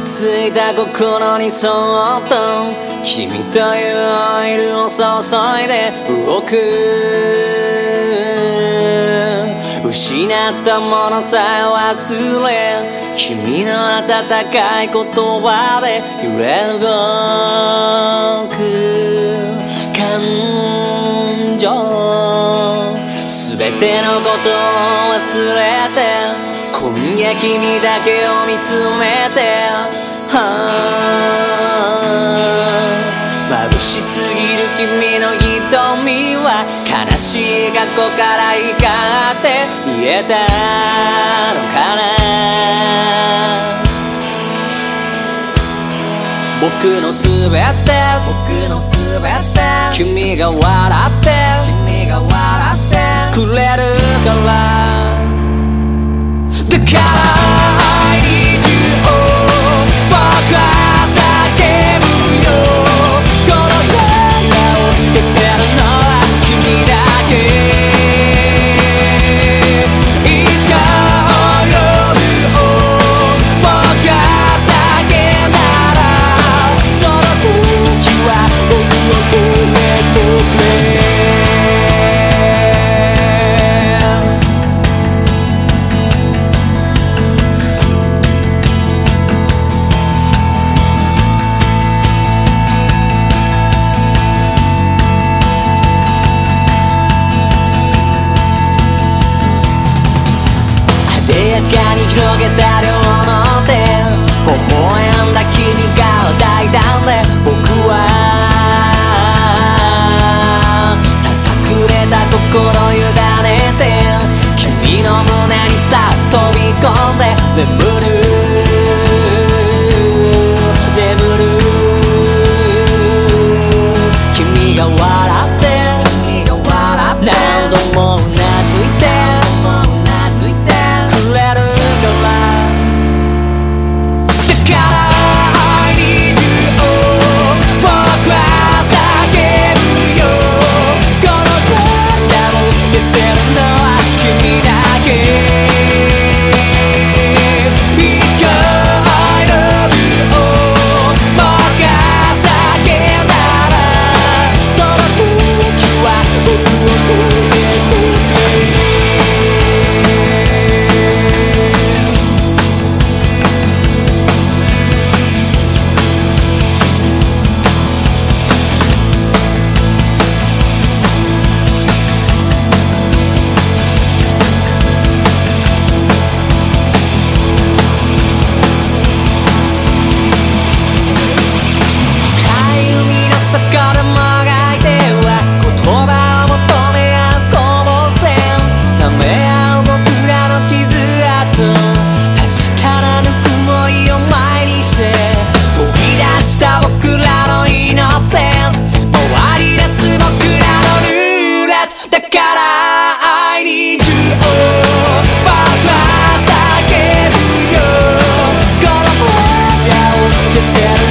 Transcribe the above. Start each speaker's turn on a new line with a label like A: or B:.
A: ついた心にそっと君というオイルを注いで動く失ったものさえ忘れ君の温かい言葉で揺れ動く感情全てのことを忘れて今夜君だけを見つめて、眩しすぎる君の瞳は悲しい過去から光って見えたのかな僕のすべて僕のすべて君が笑って君が笑ってくれるからだから Yeah.